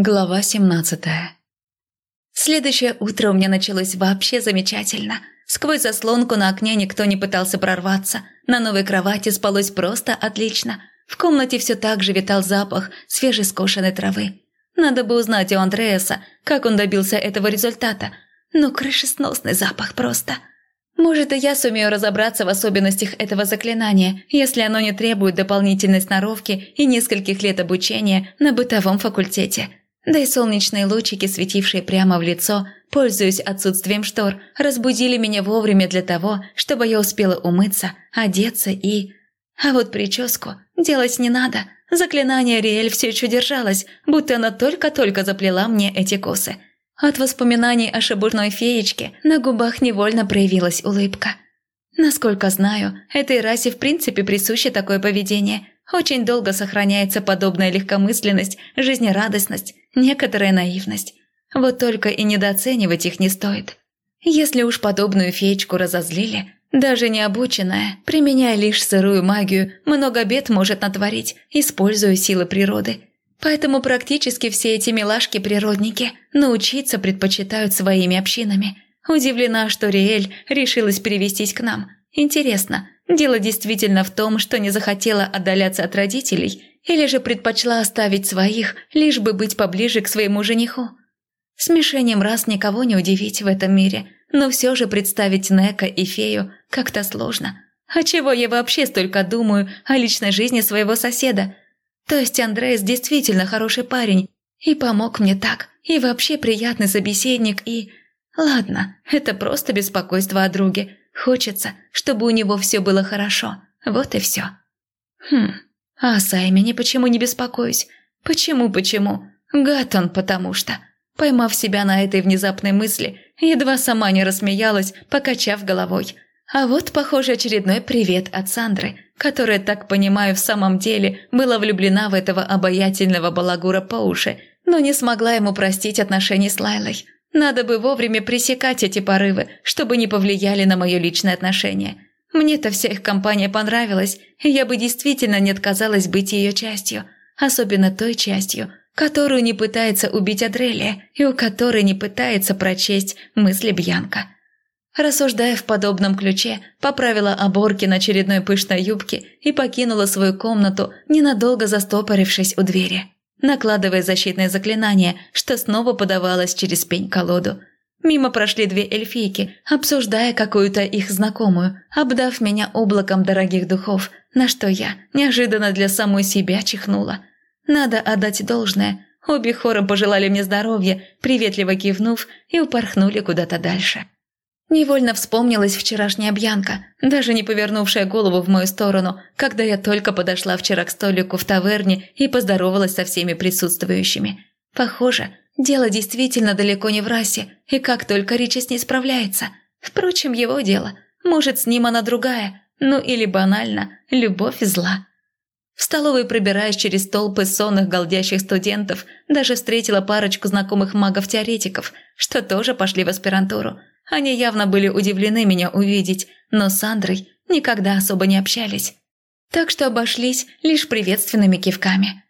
Глава 17 Следующее утро у меня началось вообще замечательно. Сквозь заслонку на окне никто не пытался прорваться. На новой кровати спалось просто отлично. В комнате все так же витал запах свежескошенной травы. Надо бы узнать у Андреаса, как он добился этого результата. Ну, крышесносный запах просто. Может, и я сумею разобраться в особенностях этого заклинания, если оно не требует дополнительной сноровки и нескольких лет обучения на бытовом факультете. Да и солнечные лучики, светившие прямо в лицо, пользуясь отсутствием штор, разбудили меня вовремя для того, чтобы я успела умыться, одеться и... А вот прическу делать не надо. Заклинание Риэль все еще держалось, будто она только-только заплела мне эти косы. От воспоминаний о шебурной феечке на губах невольно проявилась улыбка. Насколько знаю, этой расе в принципе присуще такое поведение – очень долго сохраняется подобная легкомысленность, жизнерадостность, некоторая наивность. Вот только и недооценивать их не стоит. Если уж подобную феечку разозлили, даже необученная, применяя лишь сырую магию, много бед может натворить, используя силы природы. Поэтому практически все эти милашки-природники научиться предпочитают своими общинами. Удивлена, что Риэль решилась перевестись к нам. Интересно, Дело действительно в том, что не захотела отдаляться от родителей или же предпочла оставить своих, лишь бы быть поближе к своему жениху. Смешением раз никого не удивить в этом мире, но все же представить Нека и Фею как-то сложно. А чего я вообще столько думаю о личной жизни своего соседа? То есть Андреас действительно хороший парень и помог мне так, и вообще приятный собеседник, и... Ладно, это просто беспокойство о друге, Хочется, чтобы у него все было хорошо. Вот и все. Хм, а о Саймоне почему не беспокоюсь? Почему, почему? Гад он потому что. Поймав себя на этой внезапной мысли, едва сама не рассмеялась, покачав головой. А вот, похоже, очередной привет от Сандры, которая, так понимаю, в самом деле была влюблена в этого обаятельного балагура по уши, но не смогла ему простить отношения с Лайлой. Надо бы вовремя пресекать эти порывы, чтобы не повлияли на мое личное отношение. Мне-то вся их компания понравилась, и я бы действительно не отказалась быть ее частью, особенно той частью, которую не пытается убить Адрелия и у которой не пытается прочесть мысли Бьянка. Рассуждая в подобном ключе, поправила оборки на очередной пышной юбке и покинула свою комнату, ненадолго застопорившись у двери накладывая защитное заклинание, что снова подавалось через пень-колоду. Мимо прошли две эльфийки, обсуждая какую-то их знакомую, обдав меня облаком дорогих духов, на что я неожиданно для самой себя чихнула. Надо отдать должное. Обе хором пожелали мне здоровья, приветливо кивнув, и упорхнули куда-то дальше. Невольно вспомнилась вчерашняя Бьянка, даже не повернувшая голову в мою сторону, когда я только подошла вчера к столику в таверне и поздоровалась со всеми присутствующими. Похоже, дело действительно далеко не в расе, и как только Ричи с ней справляется. Впрочем, его дело. Может, с ним она другая, ну или банально, любовь зла. В столовой, пробираясь через толпы сонных голдящих студентов, даже встретила парочку знакомых магов-теоретиков, что тоже пошли в аспирантуру – они явно были удивлены меня увидеть, но с Андрой никогда особо не общались. Так что обошлись лишь приветственными кивками.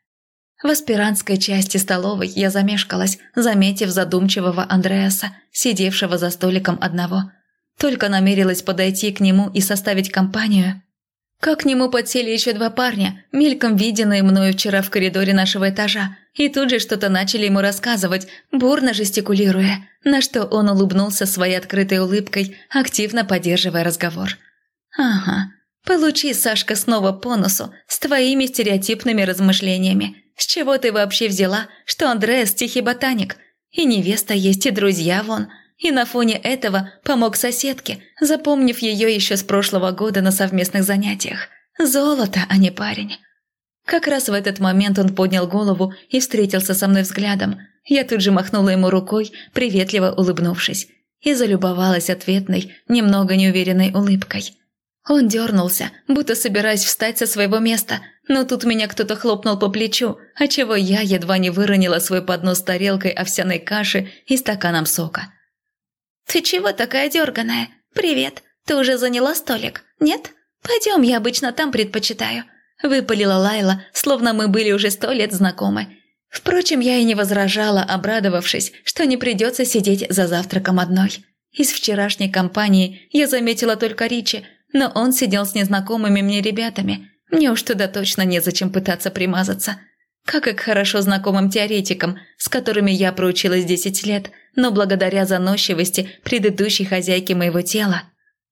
В аспирантской части столовой я замешкалась, заметив задумчивого Андреаса, сидевшего за столиком одного. Только намерилась подойти к нему и составить компанию, как к нему подсели еще два парня, мельком виденные мною вчера в коридоре нашего этажа, и тут же что-то начали ему рассказывать, бурно жестикулируя, на что он улыбнулся своей открытой улыбкой, активно поддерживая разговор. «Ага, получи, Сашка, снова по носу с твоими стереотипными размышлениями. С чего ты вообще взяла, что Андреас тихий ботаник? И невеста есть, и друзья вон, и на фоне этого помог соседке, запомнив ее еще с прошлого года на совместных занятиях. Золото, а не парень. Как раз в этот момент он поднял голову и встретился со мной взглядом. Я тут же махнула ему рукой, приветливо улыбнувшись, и залюбовалась ответной, немного неуверенной улыбкой. Он дернулся, будто собираясь встать со своего места, но тут меня кто-то хлопнул по плечу, отчего я едва не выронила свой поднос с тарелкой овсяной каши и стаканом сока. «Ты чего такая дерганая? Привет. Ты уже заняла столик? Нет? Пойдем, я обычно там предпочитаю». Выпалила Лайла, словно мы были уже сто лет знакомы. Впрочем, я и не возражала, обрадовавшись, что не придется сидеть за завтраком одной. Из вчерашней компании я заметила только Ричи, но он сидел с незнакомыми мне ребятами. Мне уж туда точно незачем пытаться примазаться. Как и к хорошо знакомым теоретикам, с которыми я проучилась 10 лет, но благодаря заносчивости предыдущей хозяйки моего тела,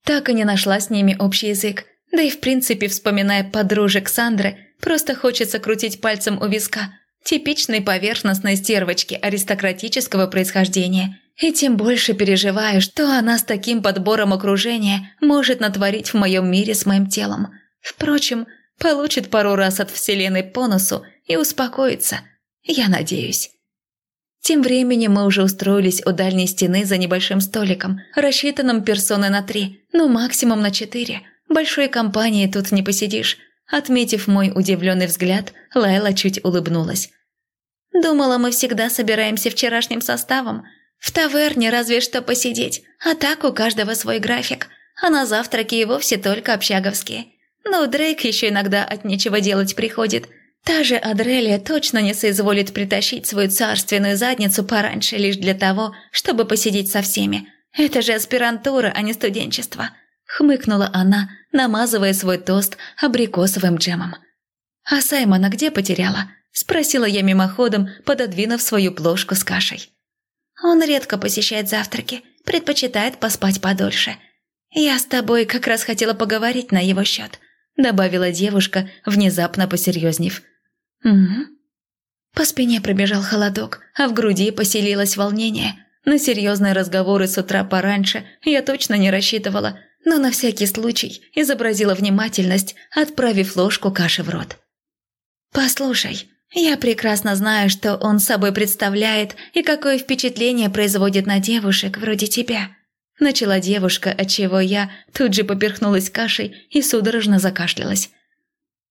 так и не нашла с ними общий язык. Да и в принципе, вспоминая подружек Сандры, просто хочется крутить пальцем у виска. Типичной поверхностной стервочки аристократического происхождения. И тем больше переживаю, что она с таким подбором окружения может натворить в моем мире с моим телом. Впрочем, получит пару раз от Вселенной по носу и успокоится. Я надеюсь. Тем временем мы уже устроились у дальней стены за небольшим столиком, рассчитанным персоны на три, ну максимум на четыре. Большой компании тут не посидишь. Отметив мой удивленный взгляд, Лайла чуть улыбнулась. «Думала, мы всегда собираемся вчерашним составом. В таверне разве что посидеть, а так у каждого свой график. А на завтраки и вовсе только общаговские. Ну, Дрейк еще иногда от нечего делать приходит. Та же Адрелия точно не соизволит притащить свою царственную задницу пораньше лишь для того, чтобы посидеть со всеми. Это же аспирантура, а не студенчество. Хмыкнула она, намазывая свой тост абрикосовым джемом. «А Саймона где потеряла?» – спросила я мимоходом, пододвинув свою плошку с кашей. «Он редко посещает завтраки, предпочитает поспать подольше. Я с тобой как раз хотела поговорить на его счет», – добавила девушка, внезапно посерьезнев. «Угу». По спине пробежал холодок, а в груди поселилось волнение. На серьезные разговоры с утра пораньше я точно не рассчитывала, но на всякий случай изобразила внимательность, отправив ложку каши в рот. «Послушай, я прекрасно знаю, что он собой представляет и какое впечатление производит на девушек вроде тебя». Начала девушка, отчего я тут же поперхнулась кашей и судорожно закашлялась.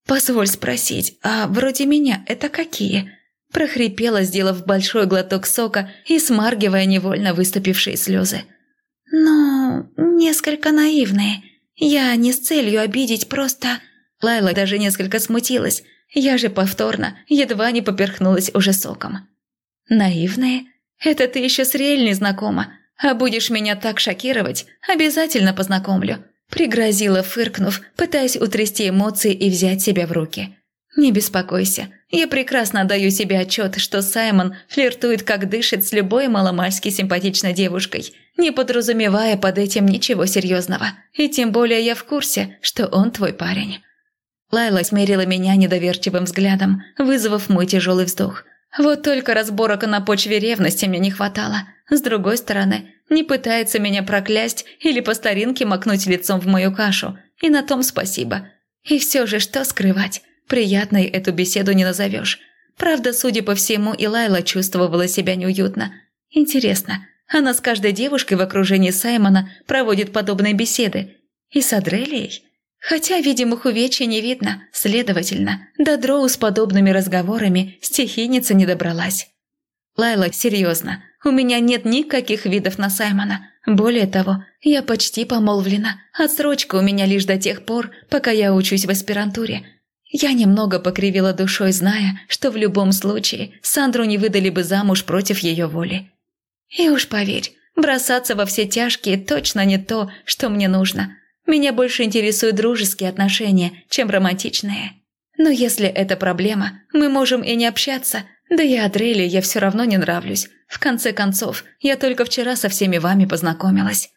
«Позволь спросить, а вроде меня это какие?» прохрипела, сделав большой глоток сока и смаргивая невольно выступившие слезы. «Ну, несколько наивные. Я не с целью обидеть, просто...» Лайла даже несколько смутилась. Я же повторно едва не поперхнулась уже соком. «Наивные? Это ты еще с Риэль не знакома. А будешь меня так шокировать, обязательно познакомлю», пригрозила, фыркнув, пытаясь утрясти эмоции и взять себя в руки. «Не беспокойся, я прекрасно отдаю себе отчет, что Саймон флиртует как дышит с любой маломальски симпатичной девушкой, не подразумевая под этим ничего серьезного. И тем более я в курсе, что он твой парень». Лайла смерила меня недоверчивым взглядом, вызвав мой тяжелый вздох. Вот только разборок на почве ревности мне не хватало. С другой стороны, не пытается меня проклясть или по старинке макнуть лицом в мою кашу. И на том спасибо. И все же что скрывать? Приятной эту беседу не назовешь. Правда, судя по всему, и Лайла чувствовала себя неуютно. Интересно, она с каждой девушкой в окружении Саймона проводит подобные беседы. И с Адрелией? Хотя видимых увечий не видно, следовательно, до Дроу с подобными разговорами стихийница не добралась. «Лайла, серьезно, у меня нет никаких видов на Саймона. Более того, я почти помолвлена. Отсрочка у меня лишь до тех пор, пока я учусь в аспирантуре. Я немного покривила душой, зная, что в любом случае Сандру не выдали бы замуж против ее воли. И уж поверь, бросаться во все тяжкие точно не то, что мне нужно. Меня больше интересуют дружеские отношения, чем романтичные. Но если это проблема, мы можем и не общаться. Да и Адреле я все равно не нравлюсь. В конце концов, я только вчера со всеми вами познакомилась.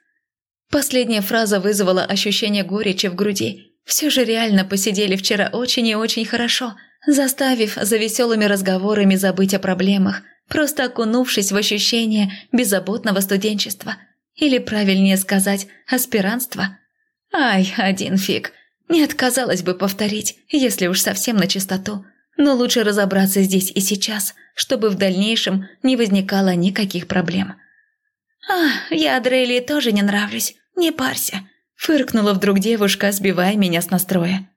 Последняя фраза вызвала ощущение горечи в груди. Все же реально посидели вчера очень и очень хорошо, заставив за веселыми разговорами забыть о проблемах, просто окунувшись в ощущение беззаботного студенчества. Или, правильнее сказать, аспирантства. Ай, один фиг. Не отказалась бы повторить, если уж совсем на чистоту. Но лучше разобраться здесь и сейчас, чтобы в дальнейшем не возникало никаких проблем. «А, я Дрейли тоже не нравлюсь, не парься», – фыркнула вдруг девушка, сбивая меня с настроя.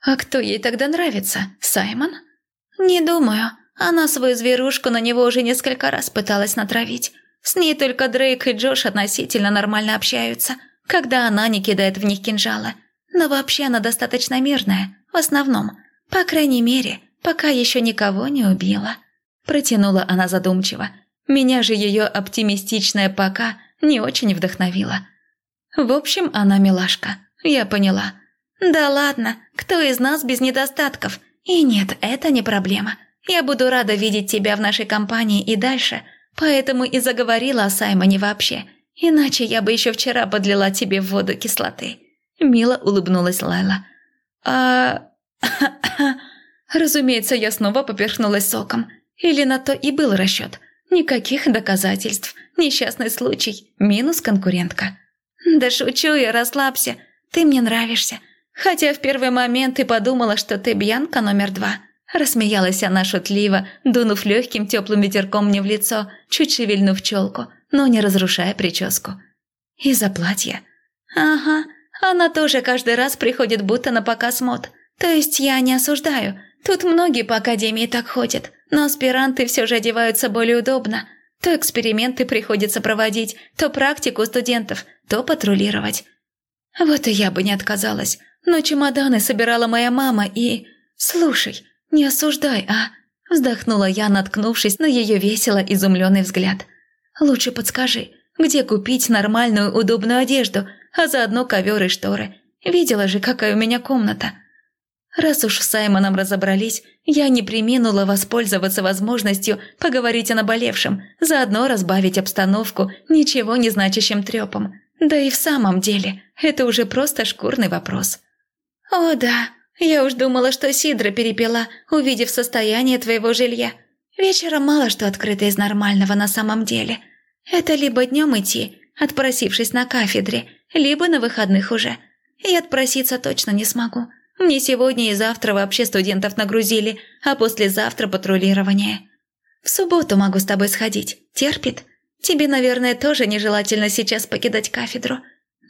«А кто ей тогда нравится? Саймон?» «Не думаю. Она свою зверушку на него уже несколько раз пыталась натравить. С ней только Дрейк и Джош относительно нормально общаются, когда она не кидает в них кинжалы. Но вообще она достаточно мирная, в основном. По крайней мере, пока еще никого не убила. Протянула она задумчиво. Меня же ее оптимистичная «пока» не очень вдохновила. В общем, она милашка, я поняла. Да ладно, кто из нас без недостатков? И нет, это не проблема. Я буду рада видеть тебя в нашей компании и дальше, поэтому и заговорила о Саймоне вообще. Иначе я бы еще вчера подлила тебе в воду кислоты. Мило улыбнулась Лайла. А... Разумеется, я снова поперхнулась соком. Или на то и был расчет. Никаких доказательств. Несчастный случай. Минус конкурентка. Да шучу я, расслабься. Ты мне нравишься. Хотя в первый момент и подумала, что ты Бьянка номер два. Рассмеялась она шутливо, дунув легким теплым ветерком мне в лицо, чуть шевельнув челку, но не разрушая прическу. Из-за платья. Ага, она тоже каждый раз приходит будто на показ мод. То есть я не осуждаю. Тут многие по академии так ходят, но аспиранты все же одеваются более удобно. То эксперименты приходится проводить, то практику студентов, то патрулировать. Вот и я бы не отказалась, но чемоданы собирала моя мама и... Слушай, не осуждай, а... Вздохнула я, наткнувшись на ее весело изумленный взгляд. «Лучше подскажи, где купить нормальную удобную одежду, а заодно ковер и шторы? Видела же, какая у меня комната. Раз уж с Саймоном разобрались, я не приминула воспользоваться возможностью поговорить о наболевшем, заодно разбавить обстановку ничего не значащим трепом. Да и в самом деле, это уже просто шкурный вопрос. «О да, я уж думала, что Сидра перепила, увидев состояние твоего жилья. Вечером мало что открыто из нормального на самом деле. Это либо днем идти, отпросившись на кафедре, либо на выходных уже. И отпроситься точно не смогу». Мне сегодня и завтра вообще студентов нагрузили, а послезавтра патрулирование. В субботу могу с тобой сходить. Терпит? Тебе, наверное, тоже нежелательно сейчас покидать кафедру.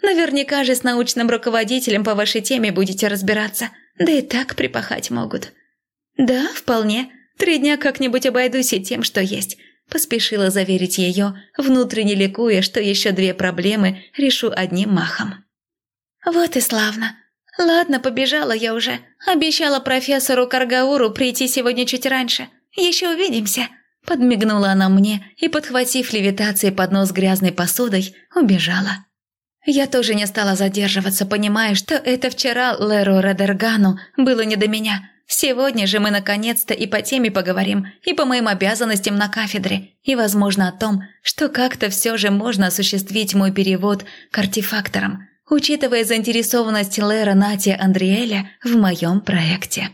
Наверняка же с научным руководителем по вашей теме будете разбираться. Да и так припахать могут. Да, вполне. Три дня как-нибудь обойдусь и тем, что есть. Поспешила заверить ее, внутренне ликуя, что еще две проблемы решу одним махом. Вот и славно. «Ладно, побежала я уже. Обещала профессору Каргауру прийти сегодня чуть раньше. Еще увидимся». Подмигнула она мне и, подхватив левитацией поднос с грязной посудой, убежала. Я тоже не стала задерживаться, понимая, что это вчера Леру Редергану было не до меня. Сегодня же мы наконец-то и по теме поговорим, и по моим обязанностям на кафедре, и, возможно, о том, что как-то все же можно осуществить мой перевод к артефакторам – учитывая заинтересованность Лера Натия Андриэля в моем проекте.